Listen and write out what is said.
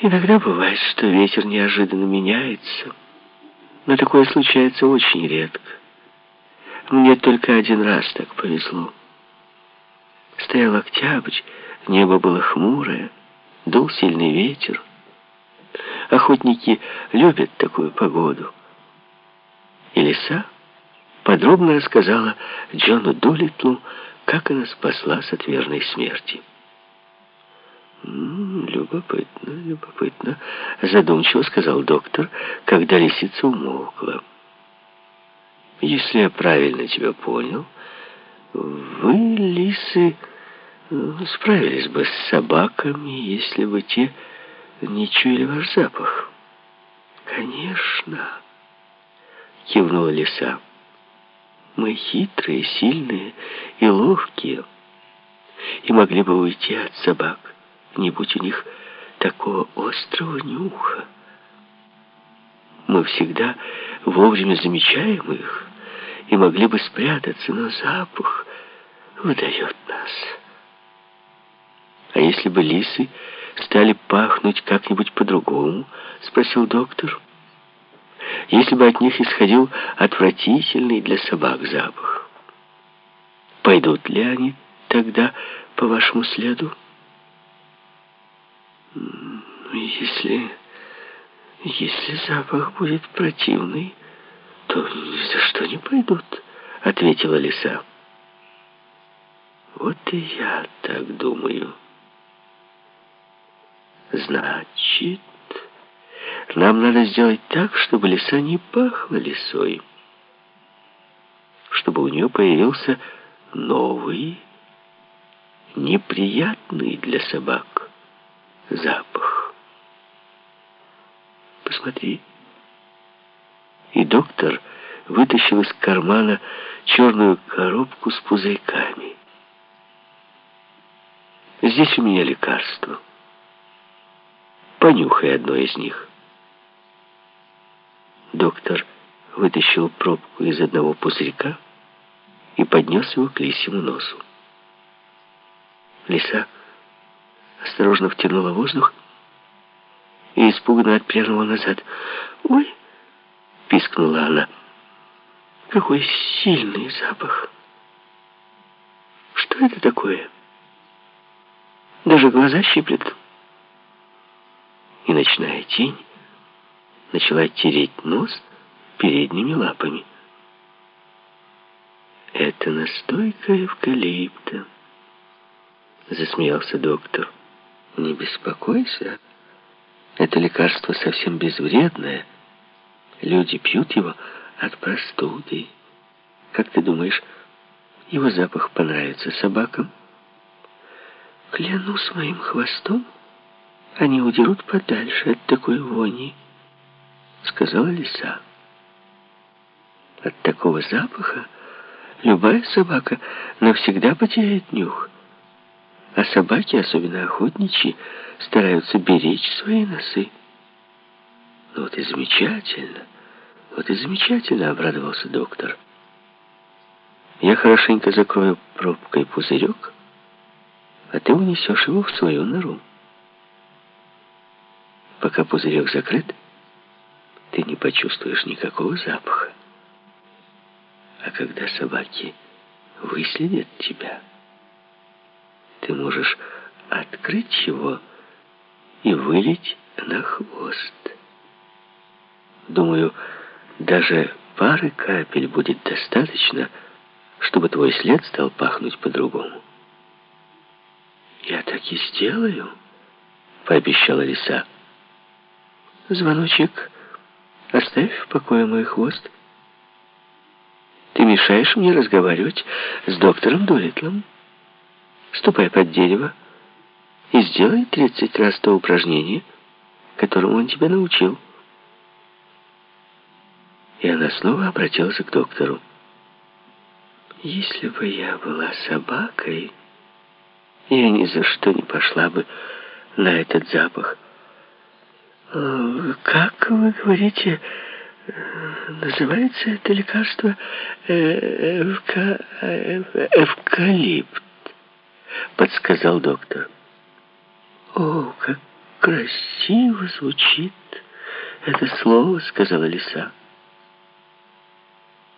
Иногда бывает, что ветер неожиданно меняется, но такое случается очень редко. Мне только один раз так повезло. Стоял октябрь, небо было хмурое, дул сильный ветер. Охотники любят такую погоду. И лиса подробно рассказала Джону Долитлу, как она спаслась от верной смерти. «Любопытно, любопытно», — задумчиво сказал доктор, когда лисица умолкла. «Если я правильно тебя понял, вы, лисы, справились бы с собаками, если бы те не чуяли ваш запах». «Конечно», — кивнула лиса. «Мы хитрые, сильные и ловкие, и могли бы уйти от собак» не будь у них такого острого нюха. Мы всегда вовремя замечаем их и могли бы спрятаться, но запах выдает нас. А если бы лисы стали пахнуть как-нибудь по-другому, спросил доктор. Если бы от них исходил отвратительный для собак запах, пойдут ли они тогда по вашему следу? Если... Если запах будет противный, то ни за что не пойдут, ответила лиса. Вот и я так думаю. Значит, нам надо сделать так, чтобы лиса не пахла лисой. Чтобы у нее появился новый, неприятный для собак запах. Посмотри. И доктор вытащил из кармана черную коробку с пузырьками. Здесь у меня лекарство. Понюхай одно из них. Доктор вытащил пробку из одного пузырька и поднес его к лисьему носу. Лиса осторожно втянула воздух и испуганно отпрянула назад. «Ой!» — пискнула она. «Какой сильный запах! Что это такое? Даже глаза щиплет». И ночная тень начала тереть нос передними лапами. «Это настойка эвкалипта», — засмеялся доктор. Не беспокойся. Это лекарство совсем безвредное. Люди пьют его от простуды. Как ты думаешь, его запах понравится собакам? Клянусь моим хвостом, они удерут подальше от такой вони, сказала лиса. От такого запаха любая собака навсегда потеряет нюх. А собаки, особенно охотничьи, стараются беречь свои носы. Ну вот и замечательно, вот и замечательно, обрадовался доктор. Я хорошенько закрою пробкой пузырек, а ты унесешь его в свою нору. Пока пузырек закрыт, ты не почувствуешь никакого запаха. А когда собаки выследят тебя ты можешь открыть его и вылить на хвост. Думаю, даже пары капель будет достаточно, чтобы твой след стал пахнуть по-другому. «Я так и сделаю», — пообещала лиса. «Звоночек, оставь в покое мой хвост. Ты мешаешь мне разговаривать с доктором Долитлом». Ступай под дерево и сделай тридцать раз то упражнение, которому он тебя научил. И она снова обратилась к доктору. Если бы я была собакой, я ни за что не пошла бы на этот запах. Как вы говорите, называется это лекарство эвка... эвкалипт? Подсказал доктор. О, как красиво звучит это слово», — сказала лиса.